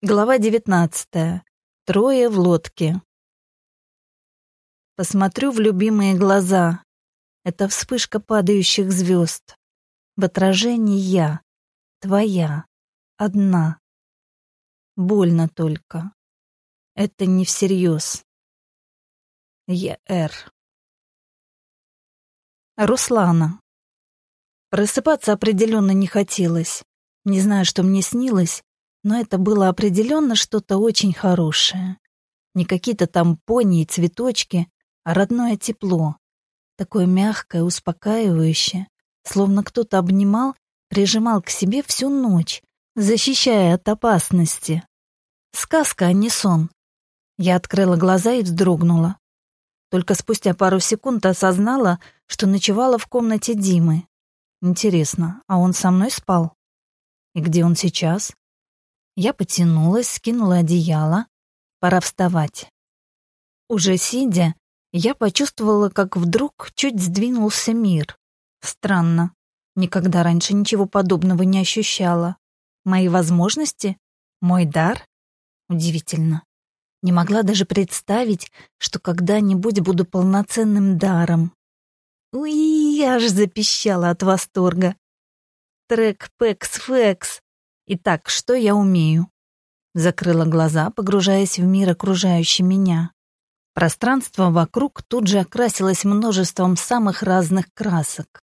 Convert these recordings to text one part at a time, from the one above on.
Глава девятнадцатая. Трое в лодке. Посмотрю в любимые глаза. Это вспышка падающих звезд. В отражении я, твоя, одна. Больно только. Это не всерьез. Е.Р. Руслана. Просыпаться определенно не хотелось. Не знаю, что мне снилось, но это было определенно что-то очень хорошее. Не какие-то там пони и цветочки, а родное тепло. Такое мягкое, успокаивающее, словно кто-то обнимал, прижимал к себе всю ночь, защищая от опасности. Сказка, а не сон. Я открыла глаза и вздрогнула. Только спустя пару секунд осознала, что ночевала в комнате Димы. Интересно, а он со мной спал? И где он сейчас? Я потянулась, скинула одеяло. Пора вставать. Уже сидя, я почувствовала, как вдруг чуть сдвинулся мир. Странно. Никогда раньше ничего подобного не ощущала. Мои возможности? Мой дар? Удивительно. Не могла даже представить, что когда-нибудь буду полноценным даром. Уи, аж запищала от восторга. Трек Пекс Фекс. Итак, что я умею? Закрыла глаза, погружаясь в мир, окружающий меня. Пространство вокруг тут же окрасилось множеством самых разных красок.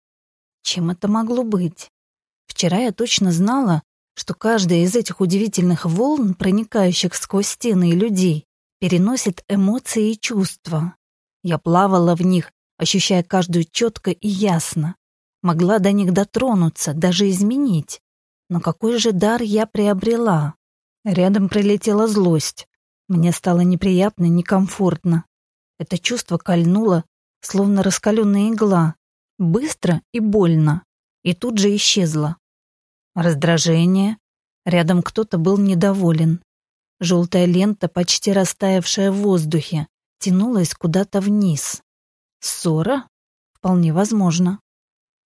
Чем это могло быть? Вчера я точно знала, что каждая из этих удивительных волн, проникающих сквозь стены и людей, переносит эмоции и чувства. Я плавала в них, ощущая каждую четко и ясно. Могла до них дотронуться, даже изменить. Но какой же дар я приобрела? Рядом прилетела злость. Мне стало неприятно, некомфортно. Это чувство кольнуло, словно раскаленная игла, быстро и больно, и тут же исчезло. Раздражение. Рядом кто-то был недоволен. Желтая лента, почти растаявшая в воздухе, тянулась куда-то вниз. Ссора? Вполне возможно.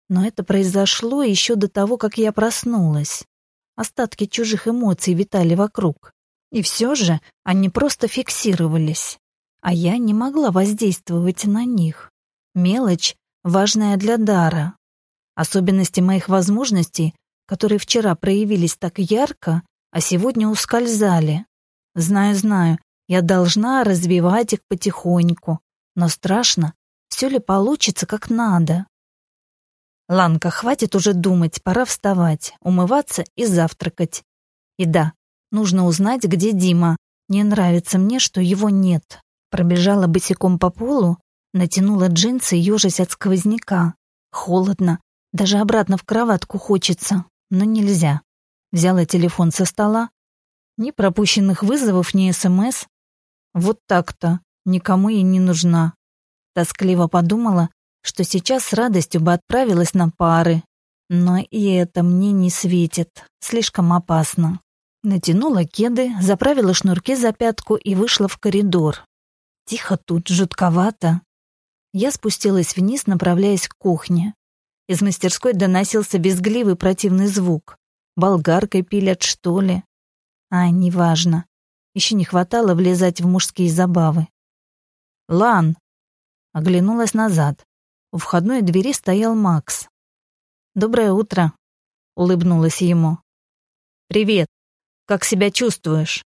Но это произошло еще до того, как я проснулась. Остатки чужих эмоций витали вокруг. И все же они просто фиксировались. А я не могла воздействовать на них. Мелочь, важная для дара. Особенности моих возможностей, которые вчера проявились так ярко, а сегодня ускользали. Знаю, знаю, я должна развивать их потихоньку, но страшно, все ли получится как надо. Ланка, хватит уже думать, пора вставать, умываться и завтракать. И да, нужно узнать, где Дима. Не нравится мне, что его нет. Пробежала босиком по полу, натянула джинсы, ежась от сквозняка. Холодно, даже обратно в кроватку хочется, но нельзя. Взяла телефон со стола. Ни пропущенных вызовов, ни СМС. Вот так-то, никому и не нужна. Тоскливо подумала, что сейчас с радостью бы отправилась на пары. Но и это мне не светит, слишком опасно. Натянула кеды, заправила шнурки за пятку и вышла в коридор. Тихо тут, жутковато. Я спустилась вниз, направляясь к кухне. Из мастерской доносился безгливый противный звук. Болгаркой пилят, что ли? А, неважно. Еще не хватало влезать в мужские забавы. «Лан!» Оглянулась назад. У входной двери стоял Макс. «Доброе утро», — улыбнулась ему. «Привет. Как себя чувствуешь?»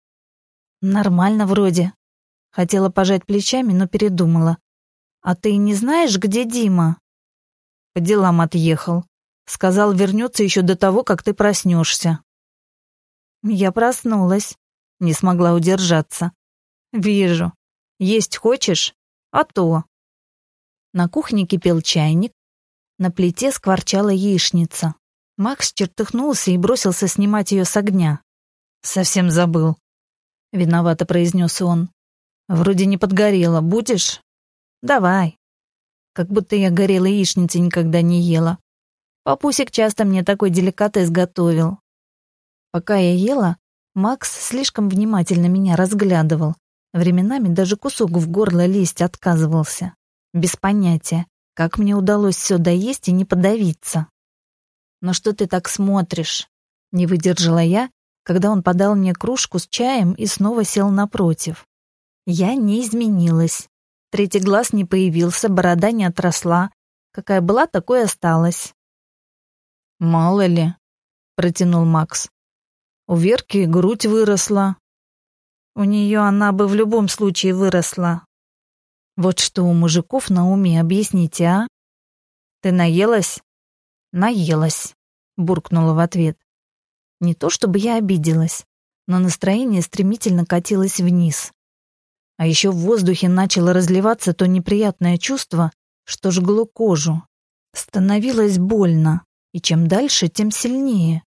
«Нормально вроде». Хотела пожать плечами, но передумала. «А ты не знаешь, где Дима?» «По делам отъехал. Сказал, вернется еще до того, как ты проснешься». Я проснулась. Не смогла удержаться. «Вижу. Есть хочешь? А то». На кухне кипел чайник, на плите скворчала яичница. Макс чертыхнулся и бросился снимать ее с огня. «Совсем забыл», — виновато произнес он. «Вроде не подгорело. Будешь?» «Давай». Как будто я горелой яичницы никогда не ела. Папусик часто мне такой деликатес готовил. Пока я ела, Макс слишком внимательно меня разглядывал. Временами даже кусок в горло лезть отказывался. Без понятия, как мне удалось все доесть и не подавиться. «Но что ты так смотришь?» Не выдержала я когда он подал мне кружку с чаем и снова сел напротив. Я не изменилась. Третий глаз не появился, борода не отросла. Какая была, такой осталась. «Мало ли», — протянул Макс. «У Верки грудь выросла». «У нее она бы в любом случае выросла». «Вот что у мужиков на уме, объясните, а?» «Ты наелась?» «Наелась», — буркнула в ответ. Не то чтобы я обиделась, но настроение стремительно катилось вниз. А еще в воздухе начало разливаться то неприятное чувство, что жгло кожу. Становилось больно, и чем дальше, тем сильнее.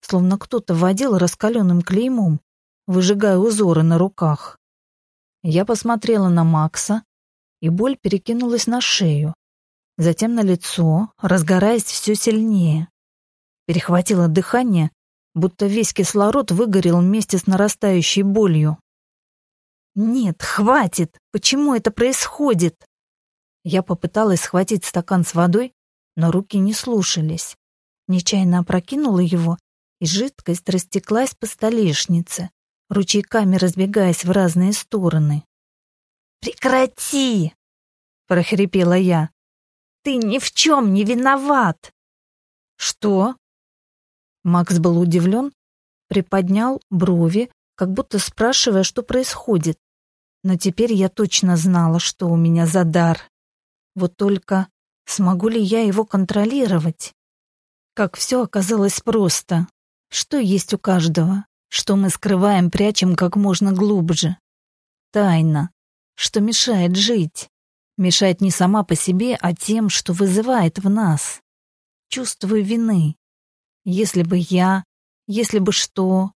Словно кто-то водил раскаленным клеймом, выжигая узоры на руках. Я посмотрела на Макса, и боль перекинулась на шею, затем на лицо, разгораясь все сильнее. Перехватило дыхание, будто весь кислород выгорел вместе с нарастающей болью. «Нет, хватит! Почему это происходит?» Я попыталась схватить стакан с водой, но руки не слушались. Нечаянно опрокинула его, и жидкость растеклась по столешнице, ручейками разбегаясь в разные стороны. «Прекрати!» — прохрипела я. «Ты ни в чем не виноват!» «Что?» Макс был удивлен, приподнял брови, как будто спрашивая, что происходит. Но теперь я точно знала, что у меня за дар. Вот только смогу ли я его контролировать? Как все оказалось просто. Что есть у каждого, что мы скрываем, прячем как можно глубже. Тайна, что мешает жить. Мешает не сама по себе, а тем, что вызывает в нас. Чувствую вины. Если бы я, если бы что,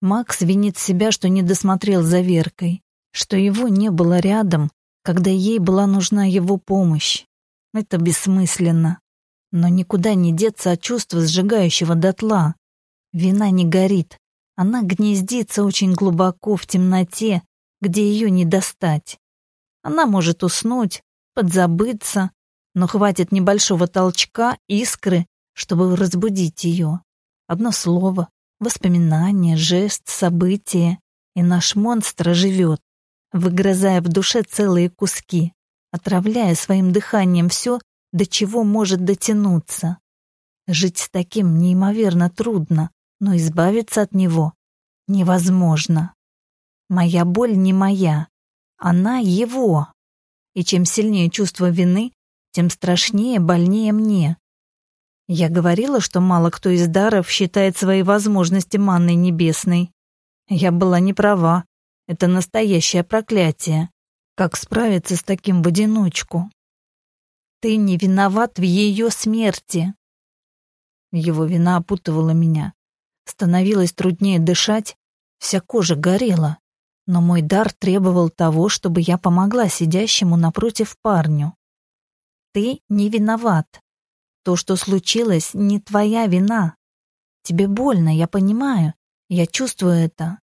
Макс винит себя, что не досмотрел за Веркой, что его не было рядом, когда ей была нужна его помощь. Это бессмысленно. Но никуда не деться от чувства сжигающего дотла. Вина не горит. Она гнездится очень глубоко в темноте, где ее не достать. Она может уснуть, подзабыться, но хватит небольшого толчка, искры, чтобы разбудить ее. Одно слово, Воспоминания, жест, события, и наш монстр оживет, выгрызая в душе целые куски, отравляя своим дыханием все, до чего может дотянуться. Жить с таким неимоверно трудно, но избавиться от него невозможно. Моя боль не моя, она его. И чем сильнее чувство вины, тем страшнее, больнее мне. Я говорила, что мало кто из даров считает свои возможности манной небесной. Я была не права. Это настоящее проклятие. Как справиться с таким в одиночку? Ты не виноват в ее смерти. Его вина опутывала меня. Становилось труднее дышать, вся кожа горела. Но мой дар требовал того, чтобы я помогла сидящему напротив парню. Ты не виноват. То, что случилось, не твоя вина. Тебе больно, я понимаю. Я чувствую это.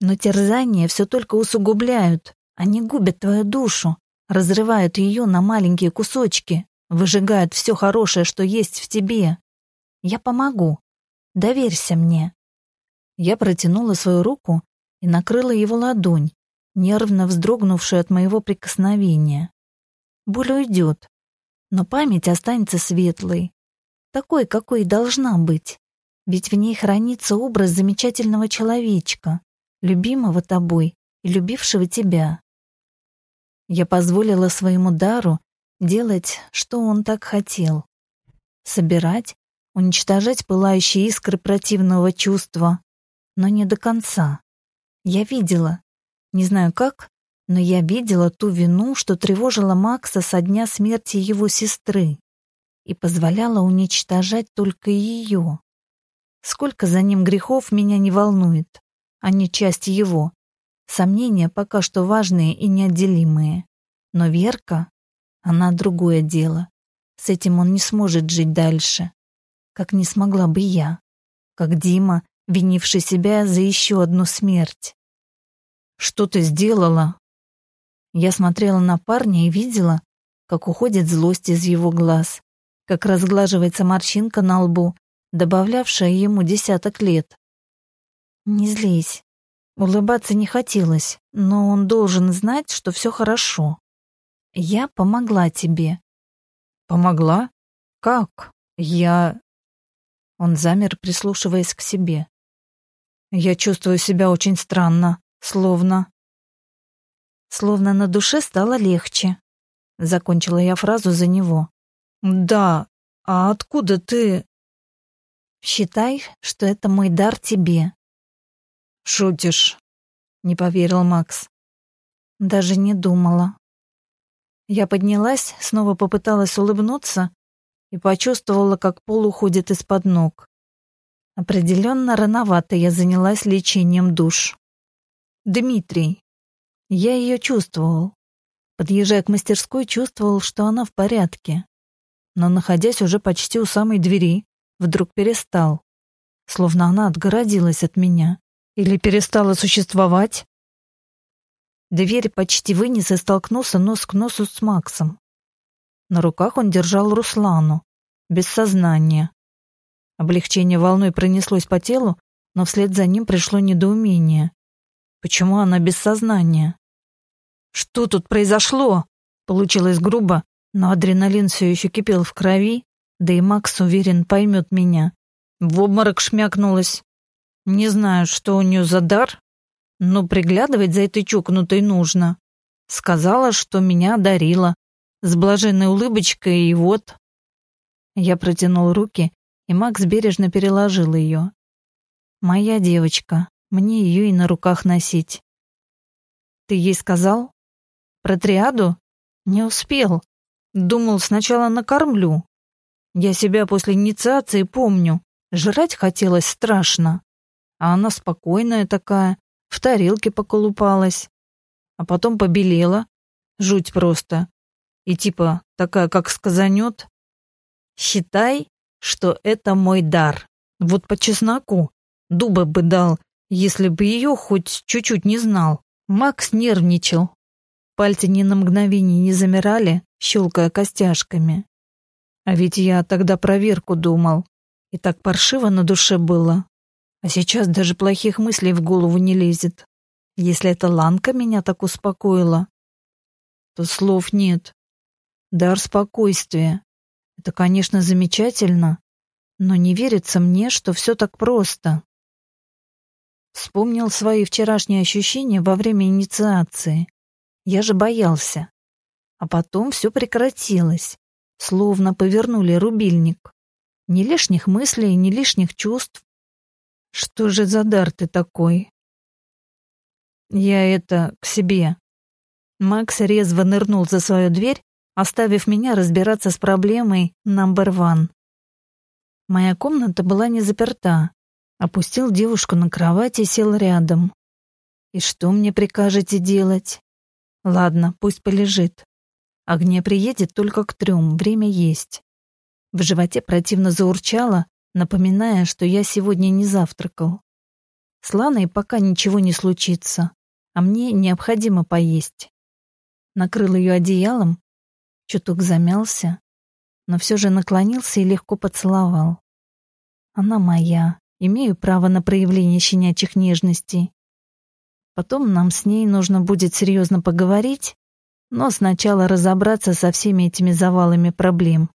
Но терзания все только усугубляют. Они губят твою душу, разрывают ее на маленькие кусочки, выжигают все хорошее, что есть в тебе. Я помогу. Доверься мне. Я протянула свою руку и накрыла его ладонь, нервно вздрогнувшую от моего прикосновения. Боль уйдет, но память останется светлой, такой, какой и должна быть. Ведь в ней хранится образ замечательного человечка, любимого тобой и любившего тебя. Я позволила своему дару делать, что он так хотел. Собирать, уничтожать пылающие искры противного чувства, но не до конца. Я видела, не знаю как, но я видела ту вину, что тревожила Макса со дня смерти его сестры и позволяла уничтожать только ее. Сколько за ним грехов меня не волнует, они часть его. Сомнения пока что важные и неотделимые. Но Верка, она другое дело. С этим он не сможет жить дальше, как не смогла бы я, как Дима, винивший себя за еще одну смерть. «Что ты сделала?» Я смотрела на парня и видела, как уходит злость из его глаз, как разглаживается морщинка на лбу, добавлявшая ему десяток лет. Не злись. Улыбаться не хотелось, но он должен знать, что все хорошо. Я помогла тебе. Помогла? Как? Я... Он замер, прислушиваясь к себе. Я чувствую себя очень странно, словно... Словно на душе стало легче. Закончила я фразу за него. Да, а откуда ты... Считай, что это мой дар тебе. Шутишь? Не поверил Макс. Даже не думала. Я поднялась, снова попыталась улыбнуться и почувствовала, как пол уходит из-под ног. Определенно рановато я занялась лечением душ. Дмитрий. Я ее чувствовал. Подъезжая к мастерской, чувствовал, что она в порядке. Но, находясь уже почти у самой двери, вдруг перестал. Словно она отгородилась от меня. Или перестала существовать. Дверь почти вынес и столкнулся нос к носу с Максом. На руках он держал Руслану, без сознания. Облегчение волной пронеслось по телу, но вслед за ним пришло недоумение. Почему она без сознания? Что тут произошло? Получилось грубо, но адреналин все еще кипел в крови, да и Макс уверен поймет меня. В обморок шмякнулась. Не знаю, что у нее за дар, но приглядывать за этой чокнутой нужно. Сказала, что меня одарила. С блаженной улыбочкой, и вот... Я протянул руки и Макс бережно переложил ее. «Моя девочка, мне ее и на руках носить». «Ты ей сказал?» «Про триаду?» «Не успел. Думал, сначала накормлю. Я себя после инициации помню. Жрать хотелось страшно. А она спокойная такая, в тарелке поколупалась. А потом побелела. Жуть просто. И типа такая, как сказанет. Считай, что это мой дар. Вот по чесноку. Дуба бы дал, если бы ее хоть чуть-чуть не знал. Макс нервничал. Пальцы ни на мгновение не замирали, щелкая костяшками. А ведь я тогда проверку думал. И так паршиво на душе было. А сейчас даже плохих мыслей в голову не лезет. Если эта Ланка меня так успокоила, то слов нет. Дар спокойствия. Это, конечно, замечательно, но не верится мне, что все так просто. Вспомнил свои вчерашние ощущения во время инициации. Я же боялся. А потом все прекратилось, словно повернули рубильник. Ни лишних мыслей, ни лишних чувств. Что же за дар ты такой? Я это к себе. Макс резво нырнул за свою дверь оставив меня разбираться с проблемой number one. Моя комната была не заперта. Опустил девушку на кровать и сел рядом. И что мне прикажете делать? Ладно, пусть полежит. Огня приедет только к трем, время есть. В животе противно заурчало, напоминая, что я сегодня не завтракал. С Ланой пока ничего не случится, а мне необходимо поесть. Накрыл ее одеялом чуток замялся, но все же наклонился и легко поцеловал. Она моя, имею право на проявление щенячьих нежностей. Потом нам с ней нужно будет серьезно поговорить, но сначала разобраться со всеми этими завалами проблем.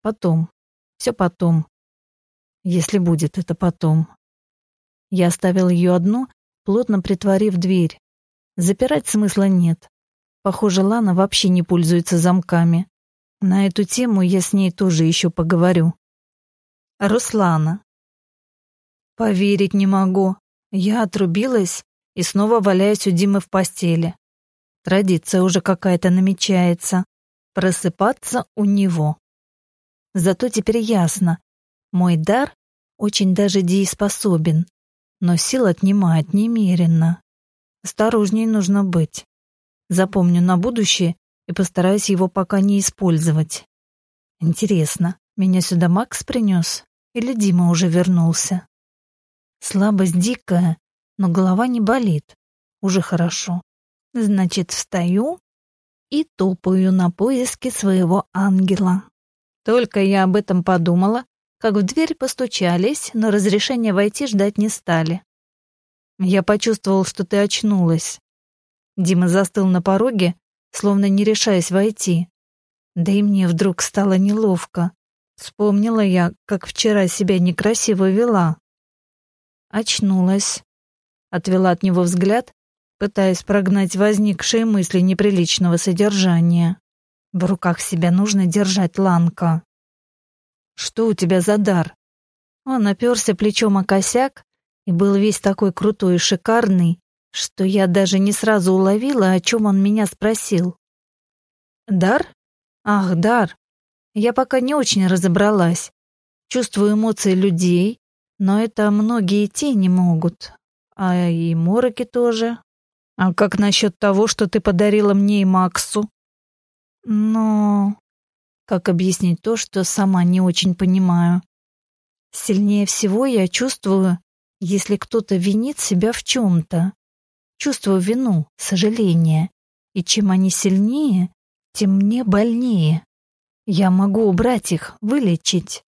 Потом, все потом, если будет это потом. Я оставил ее одну, плотно притворив дверь. Запирать смысла нет. Похоже, Лана вообще не пользуется замками. На эту тему я с ней тоже еще поговорю. Руслана. Поверить не могу. Я отрубилась и снова валяюсь у Димы в постели. Традиция уже какая-то намечается. Просыпаться у него. Зато теперь ясно. Мой дар очень даже дееспособен, но сил отнимает немеренно. Осторожней нужно быть. Запомню на будущее и постараюсь его пока не использовать. Интересно, меня сюда Макс принес или Дима уже вернулся? Слабость дикая, но голова не болит. Уже хорошо. Значит, встаю и топаю на поиски своего ангела. Только я об этом подумала, как в дверь постучались, но разрешения войти ждать не стали. Я почувствовал, что ты очнулась. Дима застыл на пороге, словно не решаясь войти. Да и мне вдруг стало неловко. Вспомнила я, как вчера себя некрасиво вела. Очнулась. Отвела от него взгляд, пытаясь прогнать возникшие мысли неприличного содержания. В руках себя нужно держать, Ланка. Что у тебя за дар? Он оперся плечом о косяк и был весь такой крутой и шикарный, что я даже не сразу уловила, о чем он меня спросил. Дар? Ах, дар. Я пока не очень разобралась. Чувствую эмоции людей, но это многие те не могут. А и мороки тоже. А как насчет того, что ты подарила мне и Максу? Но... Как объяснить то, что сама не очень понимаю? Сильнее всего я чувствую, если кто-то винит себя в чем-то. Чувствую вину, сожаление. И чем они сильнее, тем мне больнее. Я могу убрать их, вылечить.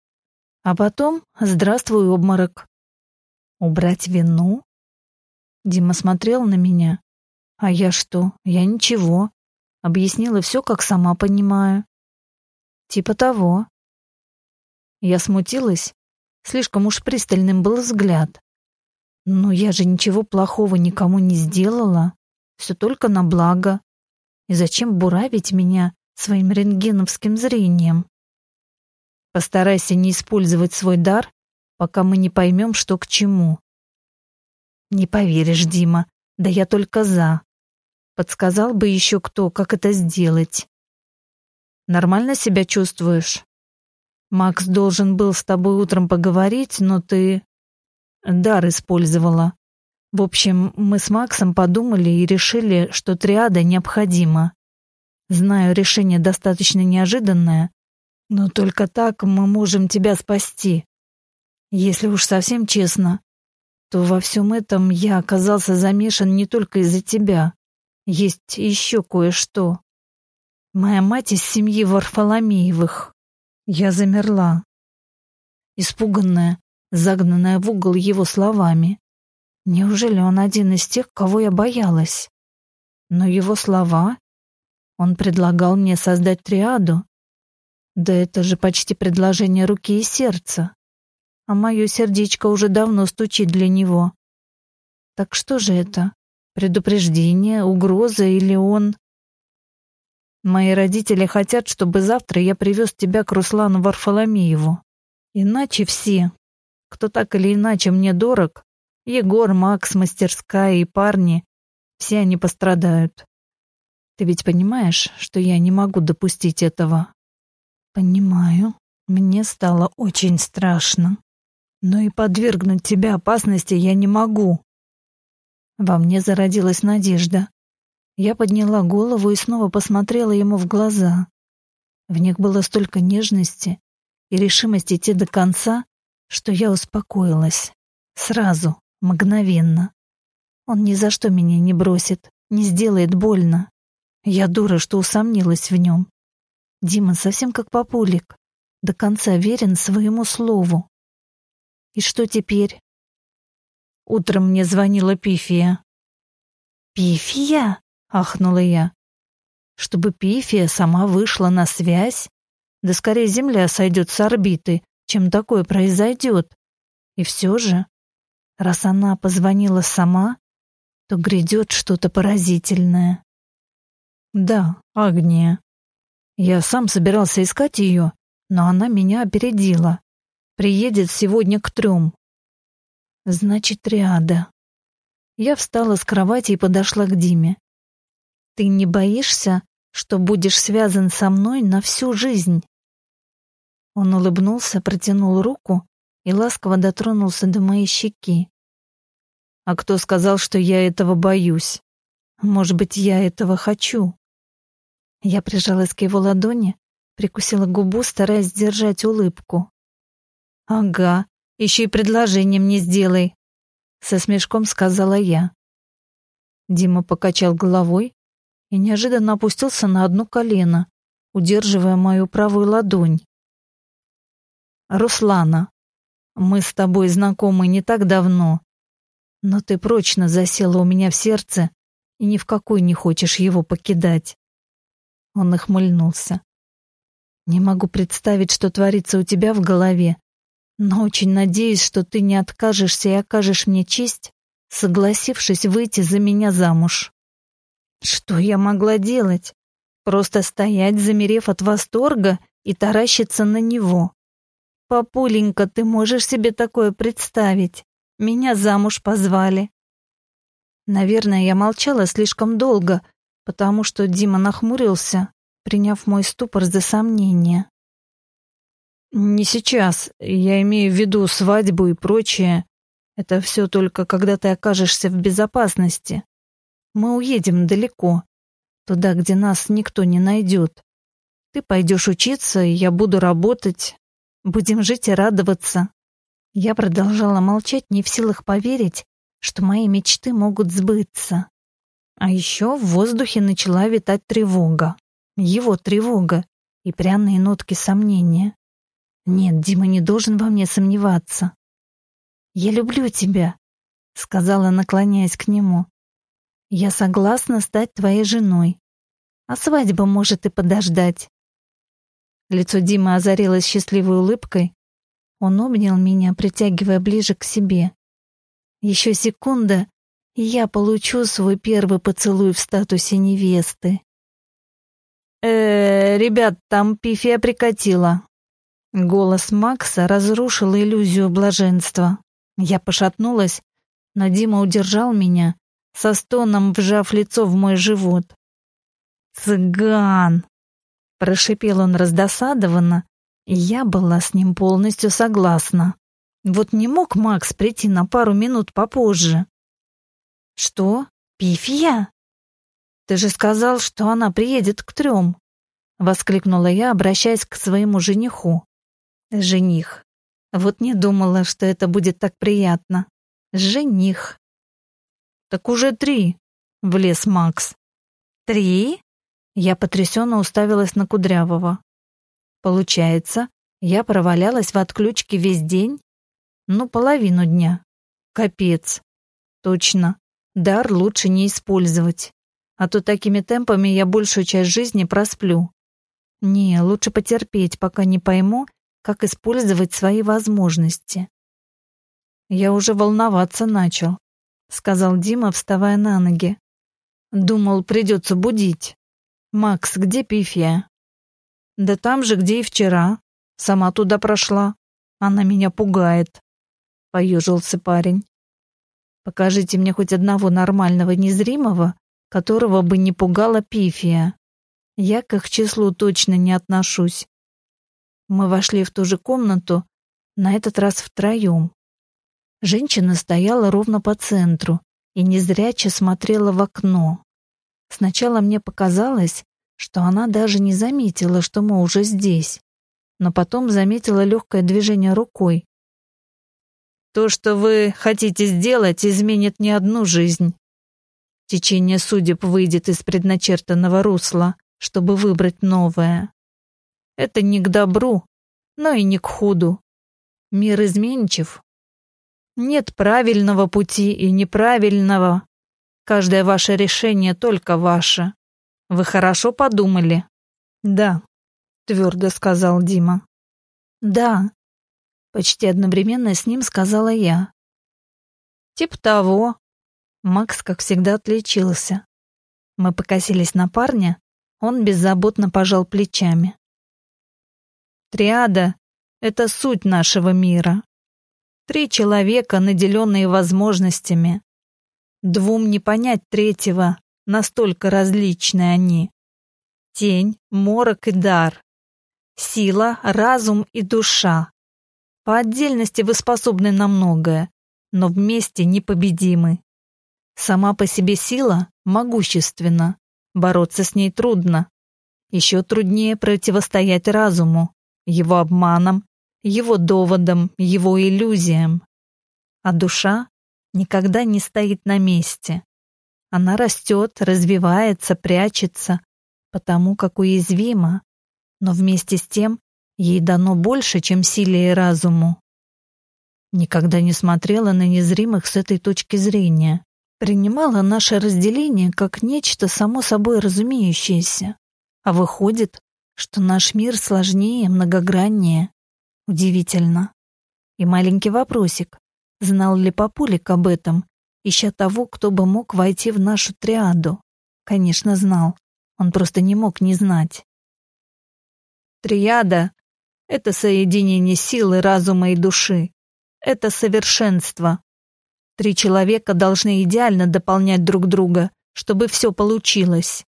А потом здравствуй, обморок. Убрать вину? Дима смотрел на меня. А я что? Я ничего. Объяснила все, как сама понимаю. Типа того. Я смутилась. Слишком уж пристальным был взгляд. Но я же ничего плохого никому не сделала. Все только на благо. И зачем буравить меня своим рентгеновским зрением. Постарайся не использовать свой дар, пока мы не поймем, что к чему. Не поверишь, Дима, да я только за. Подсказал бы еще кто, как это сделать. Нормально себя чувствуешь? Макс должен был с тобой утром поговорить, но ты дар использовала. В общем, мы с Максом подумали и решили, что триада необходима. Знаю, решение достаточно неожиданное, но только так мы можем тебя спасти. Если уж совсем честно, то во всем этом я оказался замешан не только из-за тебя. Есть еще кое-что. Моя мать из семьи Варфоломеевых. Я замерла, испуганная, загнанная в угол его словами. Неужели он один из тех, кого я боялась? Но его слова он предлагал мне создать триаду. Да это же почти предложение руки и сердца. А мое сердечко уже давно стучит для него. Так что же это? Предупреждение, угроза или он... Мои родители хотят, чтобы завтра я привез тебя к Руслану Варфоломееву. Иначе все, кто так или иначе мне дорог, Егор, Макс, мастерская и парни, все они пострадают. Ты ведь понимаешь, что я не могу допустить этого? Понимаю. Мне стало очень страшно. Но и подвергнуть тебя опасности я не могу. Во мне зародилась надежда. Я подняла голову и снова посмотрела ему в глаза. В них было столько нежности и решимости идти до конца, что я успокоилась. Сразу, мгновенно. Он ни за что меня не бросит, не сделает больно. Я дура, что усомнилась в нем. Дима совсем как папулик, до конца верен своему слову. И что теперь? Утром мне звонила Пифия. «Пифия?» — ахнула я. «Чтобы Пифия сама вышла на связь? Да скорее Земля сойдет с орбиты, чем такое произойдет. И все же, раз она позвонила сама, то грядет что-то поразительное. Да, Агния. Я сам собирался искать ее, но она меня опередила. Приедет сегодня к трем. Значит, триада. Я встала с кровати и подошла к Диме. Ты не боишься, что будешь связан со мной на всю жизнь? Он улыбнулся, протянул руку и ласково дотронулся до моей щеки. А кто сказал, что я этого боюсь? Может быть, я этого хочу? Я прижалась к его ладони, прикусила губу, стараясь сдержать улыбку. «Ага, еще и предложение мне сделай», — со смешком сказала я. Дима покачал головой и неожиданно опустился на одно колено, удерживая мою правую ладонь. Руслана. Мы с тобой знакомы не так давно, но ты прочно засела у меня в сердце и ни в какой не хочешь его покидать. Он охмыльнулся. Не могу представить, что творится у тебя в голове, но очень надеюсь, что ты не откажешься и окажешь мне честь, согласившись выйти за меня замуж. Что я могла делать? Просто стоять, замерев от восторга и таращиться на него. Папуленька, ты можешь себе такое представить? Меня замуж позвали. Наверное, я молчала слишком долго, потому что Дима нахмурился, приняв мой ступор за сомнение. Не сейчас. Я имею в виду свадьбу и прочее. Это все только когда ты окажешься в безопасности. Мы уедем далеко, туда, где нас никто не найдет. Ты пойдешь учиться, и я буду работать. Будем жить и радоваться. Я продолжала молчать, не в силах поверить, что мои мечты могут сбыться. А еще в воздухе начала витать тревога. Его тревога и пряные нотки сомнения. Нет, Дима не должен во мне сомневаться. «Я люблю тебя», — сказала, наклоняясь к нему. «Я согласна стать твоей женой. А свадьба может и подождать». Лицо Димы озарилось счастливой улыбкой. Он обнял меня, притягивая ближе к себе. Еще секунда, и я получу свой первый поцелуй в статусе невесты. э, -э ребят, там пифия прикатила». Голос Макса разрушил иллюзию блаженства. Я пошатнулась, но Дима удержал меня, со стоном вжав лицо в мой живот. «Цыган!» — прошипел он раздосадованно, и я была с ним полностью согласна. Вот не мог Макс прийти на пару минут попозже. «Что? Пифия?» «Ты же сказал, что она приедет к трем!» — воскликнула я, обращаясь к своему жениху. «Жених. Вот не думала, что это будет так приятно. Жених. Так уже три, влез Макс. Три? Я потрясенно уставилась на Кудрявого. Получается, я провалялась в отключке весь день? Ну, половину дня. Капец. Точно. Дар лучше не использовать. А то такими темпами я большую часть жизни просплю. Не, лучше потерпеть, пока не пойму, как использовать свои возможности. «Я уже волноваться начал», — сказал Дима, вставая на ноги. «Думал, придется будить. Макс, где Пифия?» «Да там же, где и вчера. Сама туда прошла. Она меня пугает», — поежился парень. «Покажите мне хоть одного нормального незримого, которого бы не пугала Пифия. Я к их числу точно не отношусь. Мы вошли в ту же комнату, на этот раз втроем. Женщина стояла ровно по центру и незряче смотрела в окно. Сначала мне показалось, что она даже не заметила, что мы уже здесь, но потом заметила легкое движение рукой. «То, что вы хотите сделать, изменит не одну жизнь. Течение судеб выйдет из предначертанного русла, чтобы выбрать новое. Это не к добру, но и не к худу. Мир изменчив. Нет правильного пути и неправильного. Каждое ваше решение только ваше. Вы хорошо подумали? Да, твердо сказал Дима. Да, почти одновременно с ним сказала я. Тип того. Макс, как всегда, отличился. Мы покосились на парня, он беззаботно пожал плечами. Триада — это суть нашего мира. Три человека, наделенные возможностями. Двум не понять третьего, настолько различны они. Тень, морок и дар. Сила, разум и душа. По отдельности вы способны на многое, но вместе непобедимы. Сама по себе сила могущественна, бороться с ней трудно. Еще труднее противостоять разуму его обманом, его доводом, его иллюзиям. А душа никогда не стоит на месте. Она растет, развивается, прячется, потому как уязвима, но вместе с тем Ей дано больше, чем силе и разуму. Никогда не смотрела на незримых с этой точки зрения. Принимала наше разделение как нечто само собой разумеющееся. А выходит, что наш мир сложнее, многограннее. Удивительно. И маленький вопросик. Знал ли Папулик об этом, ища того, кто бы мог войти в нашу триаду? Конечно, знал. Он просто не мог не знать. Триада — это соединение силы, разума и души. Это совершенство. Три человека должны идеально дополнять друг друга, чтобы все получилось.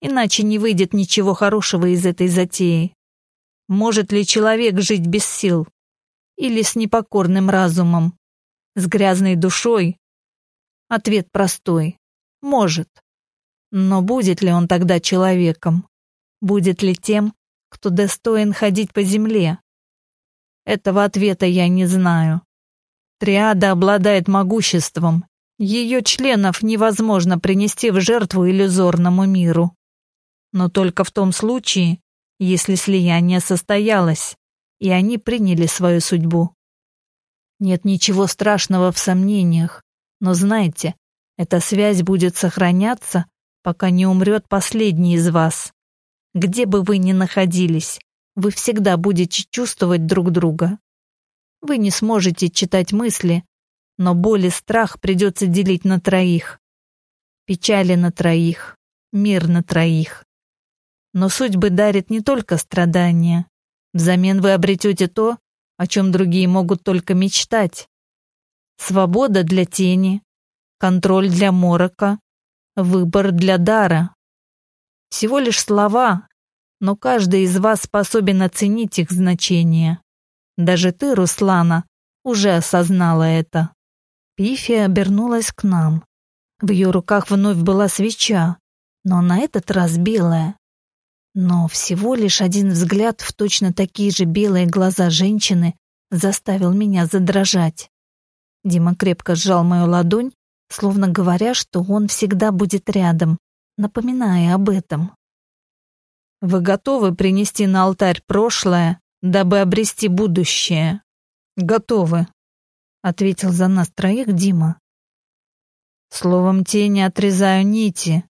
Иначе не выйдет ничего хорошего из этой затеи. Может ли человек жить без сил? Или с непокорным разумом? С грязной душой? Ответ простой. Может. Но будет ли он тогда человеком? Будет ли тем, кто достоин ходить по земле? Этого ответа я не знаю. Триада обладает могуществом. Ее членов невозможно принести в жертву иллюзорному миру. Но только в том случае, если слияние состоялось, и они приняли свою судьбу. Нет ничего страшного в сомнениях, но знайте, эта связь будет сохраняться, пока не умрет последний из вас. Где бы вы ни находились, вы всегда будете чувствовать друг друга. Вы не сможете читать мысли, но боль и страх придется делить на троих. Печали на троих, мир на троих. Но судьбы дарит не только страдания. Взамен вы обретете то, о чем другие могут только мечтать. Свобода для тени, контроль для морока, Выбор для дара. Всего лишь слова, но каждый из вас способен оценить их значение. Даже ты, Руслана, уже осознала это. Пифи обернулась к нам. В ее руках вновь была свеча, но на этот раз белая. Но всего лишь один взгляд в точно такие же белые глаза женщины заставил меня задрожать. Дима крепко сжал мою ладонь словно говоря, что он всегда будет рядом, напоминая об этом. «Вы готовы принести на алтарь прошлое, дабы обрести будущее?» «Готовы», — ответил за нас троих Дима. Словом тени отрезаю нити.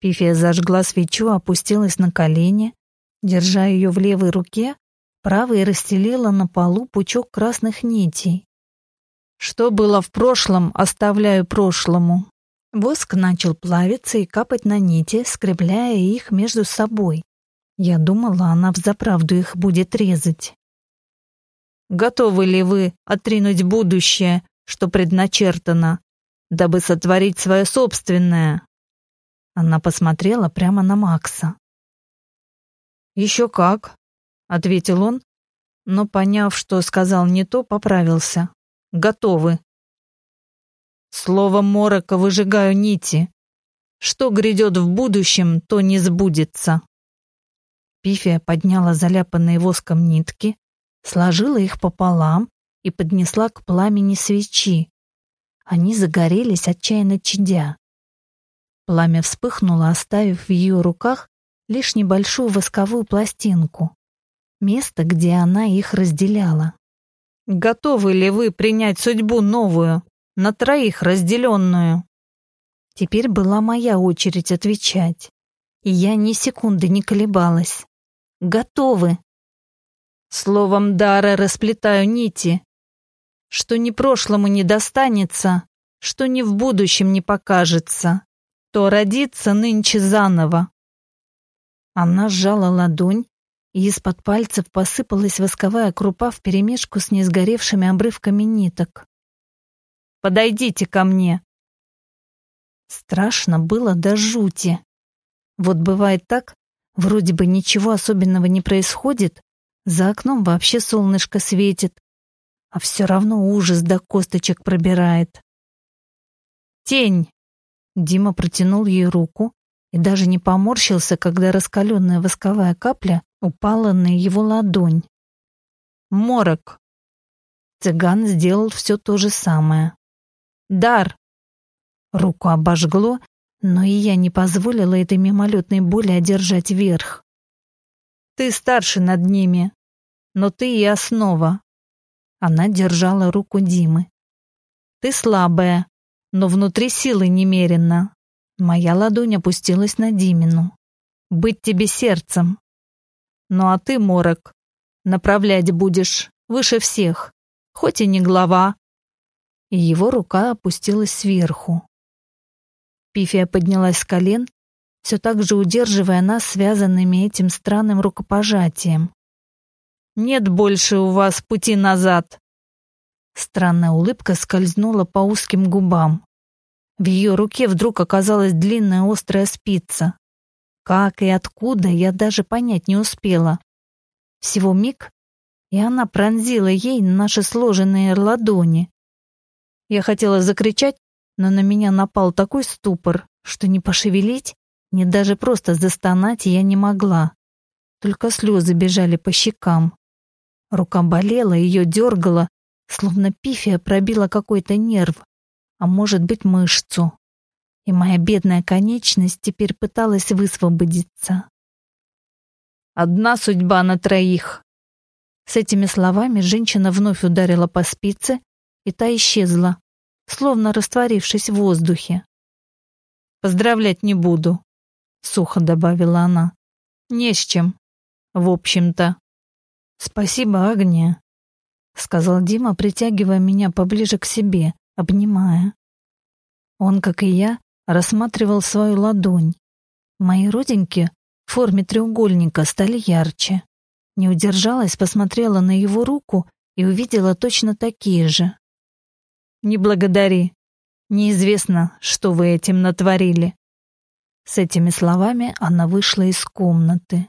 Пифия зажгла свечу, опустилась на колени, держа ее в левой руке, правой расстелила на полу пучок красных нитей. Что было в прошлом, оставляю прошлому. Воск начал плавиться и капать на нити, скрепляя их между собой. Я думала, она взаправду их будет резать. Готовы ли вы отринуть будущее, что предначертано, дабы сотворить свое собственное? Она посмотрела прямо на Макса. «Еще как», — ответил он, но, поняв, что сказал не то, поправился готовы. Словом морока выжигаю нити. Что грядет в будущем, то не сбудется. Пифия подняла заляпанные воском нитки, сложила их пополам и поднесла к пламени свечи. Они загорелись, отчаянно чадя. Пламя вспыхнуло, оставив в ее руках лишь небольшую восковую пластинку, место, где она их разделяла. Готовы ли вы принять судьбу новую, на троих разделенную? Теперь была моя очередь отвечать, и я ни секунды не колебалась. Готовы. Словом дара расплетаю нити, что ни прошлому не достанется, что ни в будущем не покажется, то родится нынче заново. Она сжала ладонь, и из-под пальцев посыпалась восковая крупа вперемешку с несгоревшими обрывками ниток. «Подойдите ко мне!» Страшно было до жути. Вот бывает так, вроде бы ничего особенного не происходит, за окном вообще солнышко светит, а все равно ужас до косточек пробирает. «Тень!» Дима протянул ей руку и даже не поморщился, когда раскаленная восковая капля упала на его ладонь. Морок. Цыган сделал все то же самое. Дар. Руку обожгло, но и я не позволила этой мимолетной боли одержать верх. Ты старше над ними. но ты и основа. Она держала руку Димы. Ты слабая, но внутри силы немерено. Моя ладонь опустилась на Димину. Быть тебе сердцем. Ну а ты, Морок, направлять будешь выше всех, хоть и не глава. И его рука опустилась сверху. Пифия поднялась с колен, все так же удерживая нас связанными этим странным рукопожатием. «Нет больше у вас пути назад!» Странная улыбка скользнула по узким губам. В ее руке вдруг оказалась длинная острая спица. Как и откуда, я даже понять не успела. Всего миг, и она пронзила ей наши сложенные ладони. Я хотела закричать, но на меня напал такой ступор, что не пошевелить, ни даже просто застонать я не могла. Только слезы бежали по щекам. Рука болела, ее дергала, словно пифия пробила какой-то нерв, а может быть мышцу. И моя бедная конечность теперь пыталась высвободиться. «Одна судьба на троих!» С этими словами женщина вновь ударила по спице, и та исчезла, словно растворившись в воздухе. «Поздравлять не буду», — сухо добавила она. «Не с чем, в общем-то». «Спасибо, Агния», — сказал Дима, притягивая меня поближе к себе, обнимая. Он, как и я, рассматривал свою ладонь. Мои родинки в форме треугольника стали ярче. Не удержалась, посмотрела на его руку и увидела точно такие же. «Не благодари. Неизвестно, что вы этим натворили». С этими словами она вышла из комнаты.